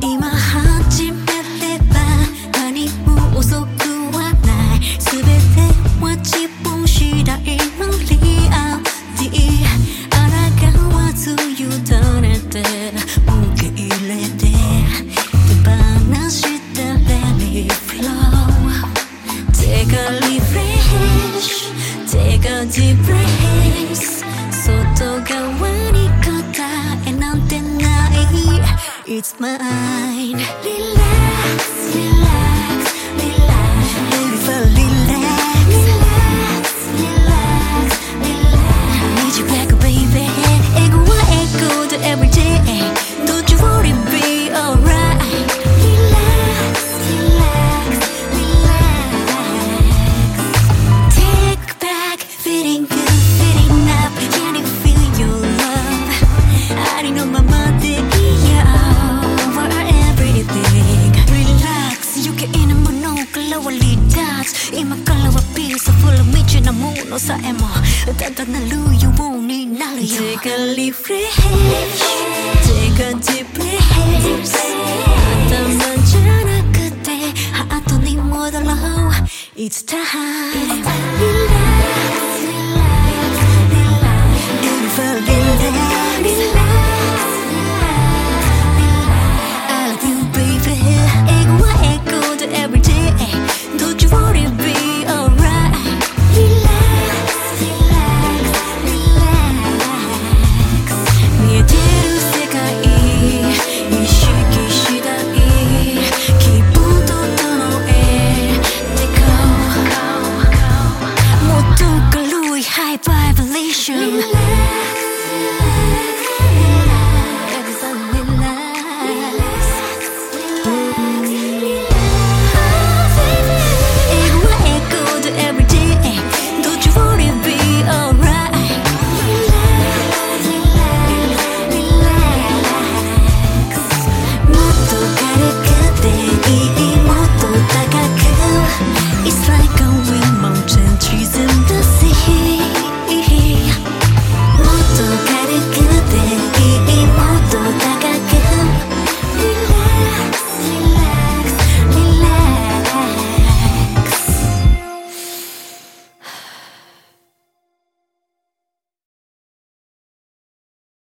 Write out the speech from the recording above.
今始めれば何も遅くはない。全ては自分次第のリアリティ抗わず委ねて受け入れて手放したレリフロー Take a refresh Take a deep breath It's mine. Relax, relax. Kalawa pilissä fulla mitchinä muun osa emo Tätä nää luju muu Take a leaf breath Take a deep breath. Kate It's time. salvation. Relax.